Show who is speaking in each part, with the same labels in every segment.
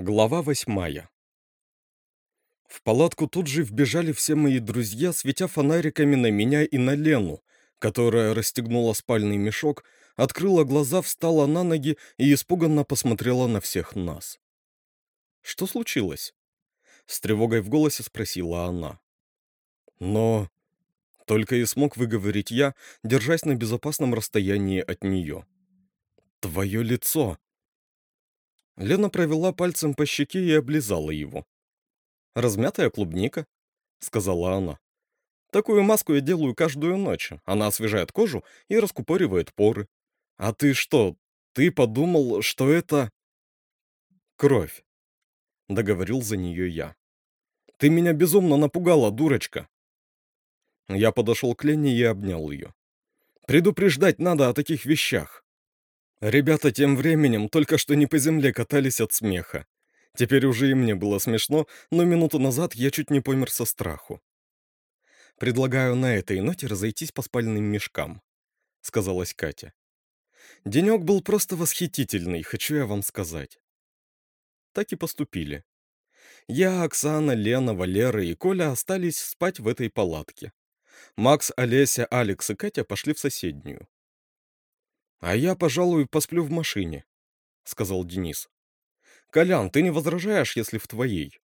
Speaker 1: Глава восьмая В палатку тут же вбежали все мои друзья, светя фонариками на меня и на Лену, которая расстегнула спальный мешок, открыла глаза, встала на ноги и испуганно посмотрела на всех нас. «Что случилось?» — с тревогой в голосе спросила она. Но... Только и смог выговорить я, держась на безопасном расстоянии от нее. «Твое лицо!» Лена провела пальцем по щеке и облизала его. «Размятая клубника», — сказала она. «Такую маску я делаю каждую ночь. Она освежает кожу и раскупоривает поры. А ты что, ты подумал, что это...» «Кровь», — договорил за нее я. «Ты меня безумно напугала, дурочка!» Я подошел к Лене и обнял ее. «Предупреждать надо о таких вещах!» Ребята тем временем только что не по земле катались от смеха. Теперь уже и мне было смешно, но минуту назад я чуть не помер со страху. «Предлагаю на этой ноте разойтись по спальным мешкам», — сказалась Катя. «Денек был просто восхитительный, хочу я вам сказать». Так и поступили. Я, Оксана, Лена, Валера и Коля остались спать в этой палатке. Макс, Олеся, Алекс и Катя пошли в соседнюю. «А я, пожалуй, посплю в машине», — сказал Денис. «Колян, ты не возражаешь, если в твоей?»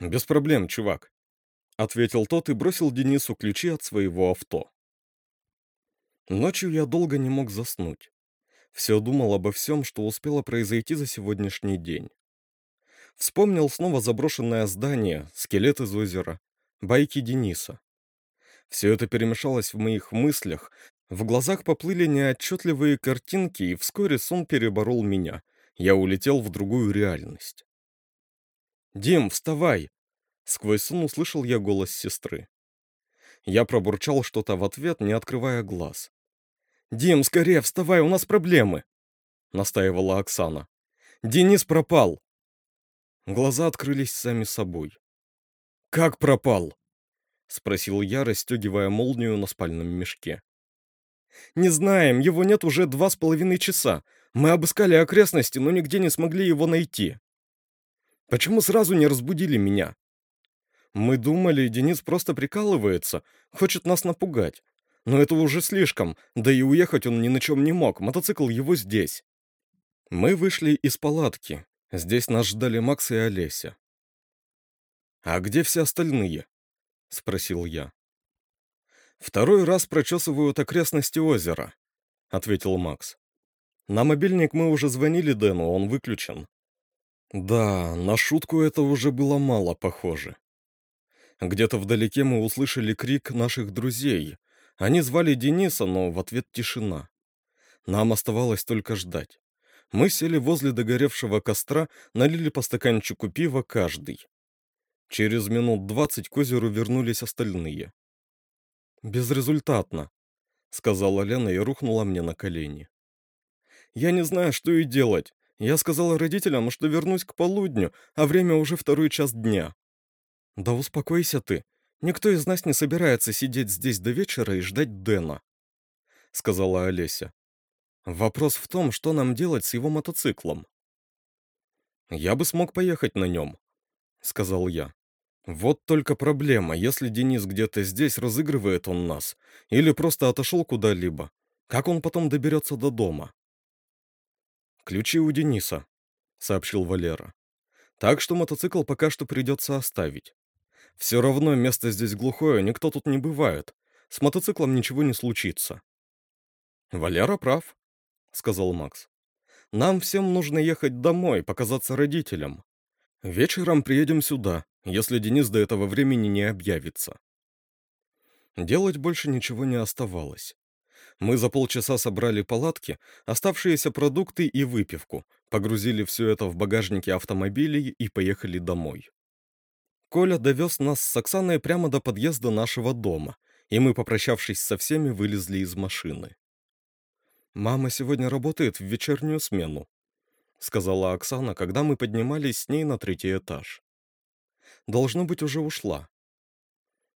Speaker 1: «Без проблем, чувак», — ответил тот и бросил Денису ключи от своего авто. Ночью я долго не мог заснуть. Все думал обо всем, что успело произойти за сегодняшний день. Вспомнил снова заброшенное здание, скелет из озера, байки Дениса. Все это перемешалось в моих мыслях, в глазах поплыли неотчетливые картинки, и вскоре сон переборол меня. Я улетел в другую реальность. «Дим, вставай!» Сквозь сон услышал я голос сестры. Я пробурчал что-то в ответ, не открывая глаз. «Дим, скорее вставай, у нас проблемы!» Настаивала Оксана. «Денис пропал!» Глаза открылись сами собой. «Как пропал?» Спросил я, расстегивая молнию на спальном мешке. «Не знаем, его нет уже два с половиной часа. Мы обыскали окрестности, но нигде не смогли его найти». «Почему сразу не разбудили меня?» «Мы думали, Денис просто прикалывается, хочет нас напугать. Но это уже слишком, да и уехать он ни на чем не мог, мотоцикл его здесь». Мы вышли из палатки. Здесь нас ждали Макс и Олеся. «А где все остальные?» — спросил я. «Второй раз прочесывают окрестности озера», — ответил Макс. «На мобильник мы уже звонили Дэну, он выключен». Да, на шутку это уже было мало похоже. Где-то вдалеке мы услышали крик наших друзей. Они звали Дениса, но в ответ тишина. Нам оставалось только ждать. Мы сели возле догоревшего костра, налили по стаканчику пива каждый. Через минут двадцать к озеру вернулись остальные. «Безрезультатно», — сказала Лена и рухнула мне на колени. «Я не знаю, что и делать. Я сказала родителям, что вернусь к полудню, а время уже второй час дня». «Да успокойся ты. Никто из нас не собирается сидеть здесь до вечера и ждать Дэна», — сказала Олеся. «Вопрос в том, что нам делать с его мотоциклом». «Я бы смог поехать на нем», — сказал я. Вот только проблема, если Денис где-то здесь, разыгрывает он нас, или просто отошел куда-либо, как он потом доберется до дома? «Ключи у Дениса», — сообщил Валера. «Так что мотоцикл пока что придется оставить. Все равно место здесь глухое, никто тут не бывает. С мотоциклом ничего не случится». «Валера прав», — сказал Макс. «Нам всем нужно ехать домой, показаться родителям. Вечером приедем сюда, если Денис до этого времени не объявится. Делать больше ничего не оставалось. Мы за полчаса собрали палатки, оставшиеся продукты и выпивку, погрузили все это в багажники автомобилей и поехали домой. Коля довез нас с Оксаной прямо до подъезда нашего дома, и мы, попрощавшись со всеми, вылезли из машины. «Мама сегодня работает в вечернюю смену», — сказала Оксана, когда мы поднимались с ней на третий этаж должно быть, уже ушла.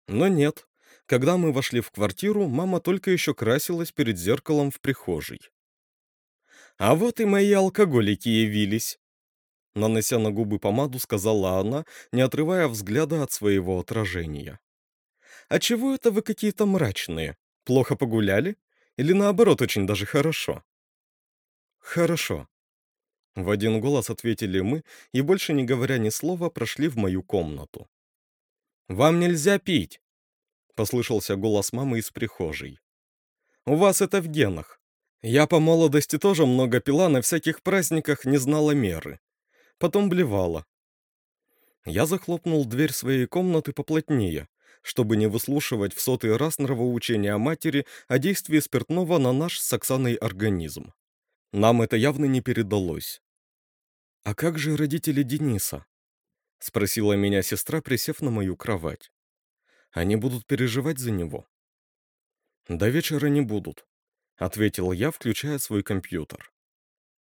Speaker 1: Но нет. Когда мы вошли в квартиру, мама только еще красилась перед зеркалом в прихожей. «А вот и мои алкоголики явились», нанося на губы помаду, сказала она, не отрывая взгляда от своего отражения. «А чего это вы какие-то мрачные? Плохо погуляли? Или наоборот, очень даже хорошо?» «Хорошо», — в один голос ответили мы и, больше не говоря ни слова, прошли в мою комнату. «Вам нельзя пить!» — послышался голос мамы из прихожей. «У вас это в генах. Я по молодости тоже много пила, на всяких праздниках не знала меры. Потом блевала». Я захлопнул дверь своей комнаты поплотнее, чтобы не выслушивать в сотый раз нравоучения матери о действии спиртного на наш с Оксаной организм. Нам это явно не передалось. «А как же родители Дениса?» — спросила меня сестра, присев на мою кровать. «Они будут переживать за него?» «До вечера не будут», — ответил я, включая свой компьютер.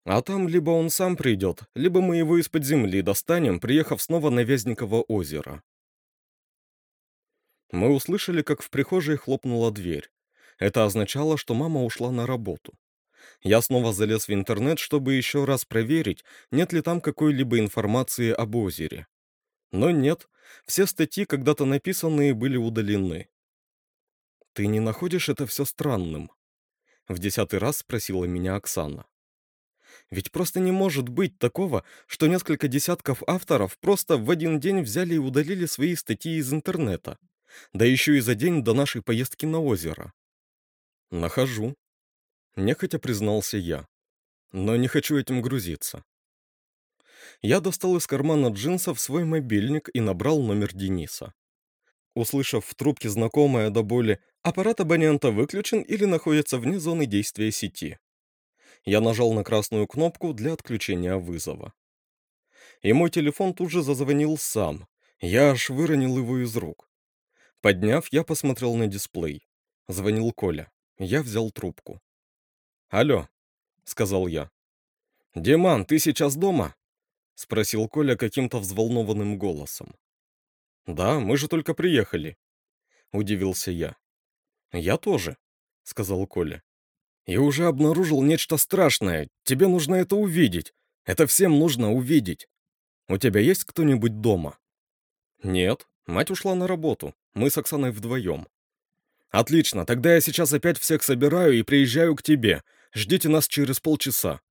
Speaker 1: «А там либо он сам придет, либо мы его из-под земли достанем, приехав снова на Вязниково озеро». Мы услышали, как в прихожей хлопнула дверь. Это означало, что мама ушла на работу. Я снова залез в интернет, чтобы еще раз проверить, нет ли там какой-либо информации об озере. Но нет, все статьи, когда-то написанные, были удалены. «Ты не находишь это все странным?» В десятый раз спросила меня Оксана. Ведь просто не может быть такого, что несколько десятков авторов просто в один день взяли и удалили свои статьи из интернета. Да еще и за день до нашей поездки на озеро. Нахожу. Нехотя признался я. Но не хочу этим грузиться. Я достал из кармана джинсов свой мобильник и набрал номер Дениса. Услышав в трубке знакомое до боли «Аппарат абонента выключен или находится вне зоны действия сети», я нажал на красную кнопку для отключения вызова. И мой телефон тут же зазвонил сам. Я аж выронил его из рук. Подняв, я посмотрел на дисплей. Звонил Коля. Я взял трубку. «Алло», — сказал я. «Диман, ты сейчас дома?» — спросил Коля каким-то взволнованным голосом. «Да, мы же только приехали», — удивился я. «Я тоже», — сказал Коля. «И уже обнаружил нечто страшное. Тебе нужно это увидеть. Это всем нужно увидеть. У тебя есть кто-нибудь дома?» «Нет, мать ушла на работу. Мы с Оксаной вдвоем». «Отлично, тогда я сейчас опять всех собираю и приезжаю к тебе. Ждите нас через полчаса».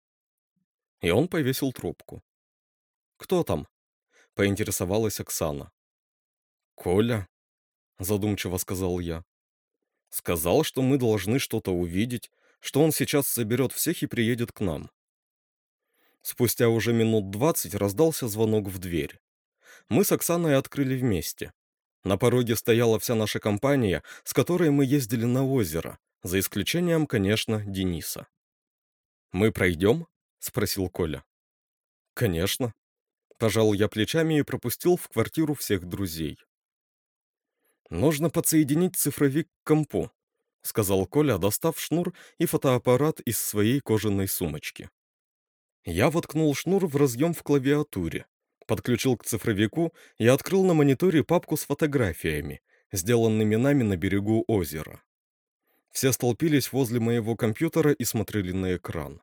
Speaker 1: И он повесил трубку. «Кто там?» — поинтересовалась Оксана. «Коля», — задумчиво сказал я. «Сказал, что мы должны что-то увидеть, что он сейчас соберет всех и приедет к нам». Спустя уже минут двадцать раздался звонок в дверь. Мы с Оксаной открыли вместе. На пороге стояла вся наша компания, с которой мы ездили на озеро, за исключением, конечно, Дениса. «Мы пройдем?» — спросил Коля. «Конечно». Пожал я плечами и пропустил в квартиру всех друзей. «Нужно подсоединить цифровик к компу», — сказал Коля, достав шнур и фотоаппарат из своей кожаной сумочки. Я воткнул шнур в разъем в клавиатуре, подключил к цифровику и открыл на мониторе папку с фотографиями, сделанными нами на берегу озера. Все столпились возле моего компьютера и смотрели на экран.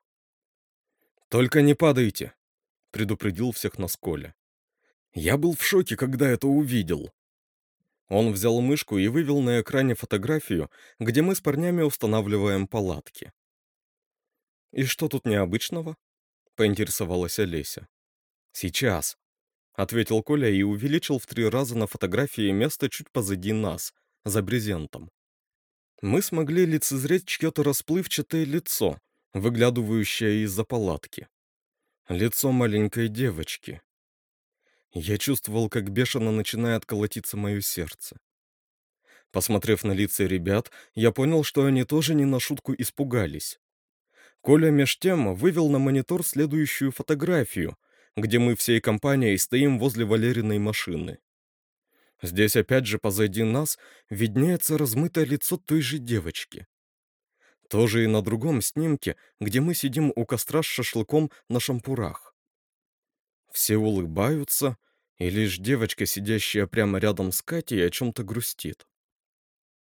Speaker 1: «Только не падайте!» — предупредил всех нас Коля. «Я был в шоке, когда это увидел!» Он взял мышку и вывел на экране фотографию, где мы с парнями устанавливаем палатки. «И что тут необычного?» — поинтересовалась Олеся. «Сейчас», ответил Коля и увеличил в три раза на фотографии место чуть позади нас, за брезентом. Мы смогли лицезреть чье-то расплывчатое лицо, выглядывающее из-за палатки. Лицо маленькой девочки. Я чувствовал, как бешено начинает колотиться мое сердце. Посмотрев на лица ребят, я понял, что они тоже не на шутку испугались. Коля меж тем вывел на монитор следующую фотографию — где мы всей компанией стоим возле Валериной машины. Здесь опять же позади нас виднеется размытое лицо той же девочки. Тоже и на другом снимке, где мы сидим у костра с шашлыком на шампурах. Все улыбаются, и лишь девочка, сидящая прямо рядом с Катей, о чем-то грустит.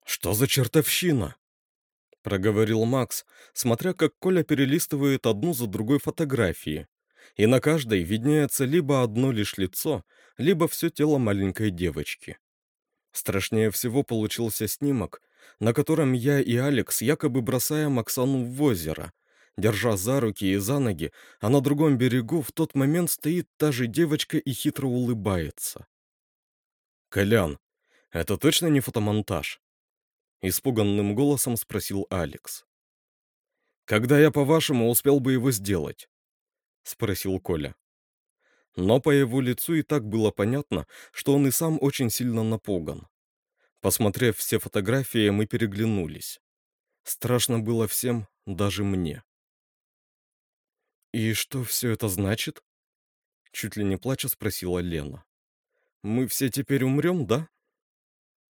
Speaker 1: «Что за чертовщина?» — проговорил Макс, смотря как Коля перелистывает одну за другой фотографии, и на каждой виднеется либо одно лишь лицо, либо все тело маленькой девочки. Страшнее всего получился снимок, на котором я и Алекс якобы бросаем Оксану в озеро, держа за руки и за ноги, а на другом берегу в тот момент стоит та же девочка и хитро улыбается. «Колян, это точно не фотомонтаж?» Испуганным голосом спросил Алекс. «Когда я, по-вашему, успел бы его сделать?» Спросил Коля. Но по его лицу и так было понятно, что он и сам очень сильно напуган. Посмотрев все фотографии, мы переглянулись. Страшно было всем, даже мне. «И что все это значит?» Чуть ли не плача спросила Лена. «Мы все теперь умрем, да?»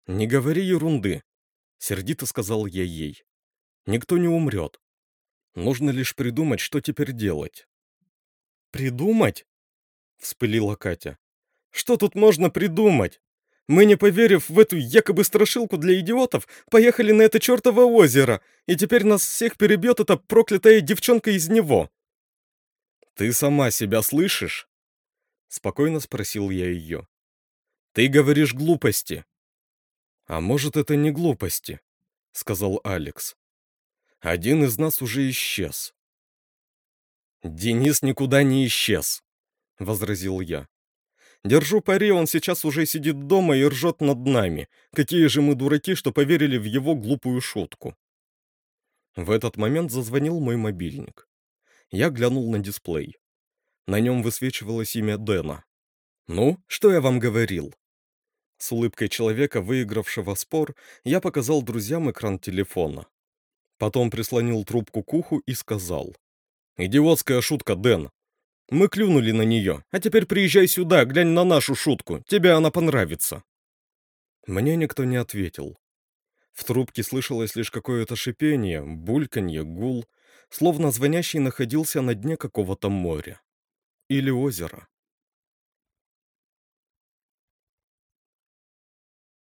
Speaker 1: «Не говори ерунды», — сердито сказал я ей. «Никто не умрет. Нужно лишь придумать, что теперь делать». «Придумать?» — вспылила Катя. «Что тут можно придумать? Мы, не поверив в эту якобы страшилку для идиотов, поехали на это чертово озеро, и теперь нас всех перебьет эта проклятая девчонка из него». «Ты сама себя слышишь?» Спокойно спросил я ее. «Ты говоришь глупости». «А может, это не глупости?» Сказал Алекс. «Один из нас уже исчез». «Денис никуда не исчез», — возразил я. «Держу пари, он сейчас уже сидит дома и ржет над нами. Какие же мы дураки, что поверили в его глупую шутку». В этот момент зазвонил мой мобильник. Я глянул на дисплей. На нем высвечивалось имя Дэна. «Ну, что я вам говорил?» С улыбкой человека, выигравшего спор, я показал друзьям экран телефона. Потом прислонил трубку к уху и сказал. «Идиотская шутка, Дэн. Мы клюнули на нее, а теперь приезжай сюда, глянь на нашу шутку, тебе она понравится». Мне никто не ответил. В трубке слышалось лишь какое-то шипение, бульканье, гул, словно звонящий находился на дне какого-то моря. Или озера.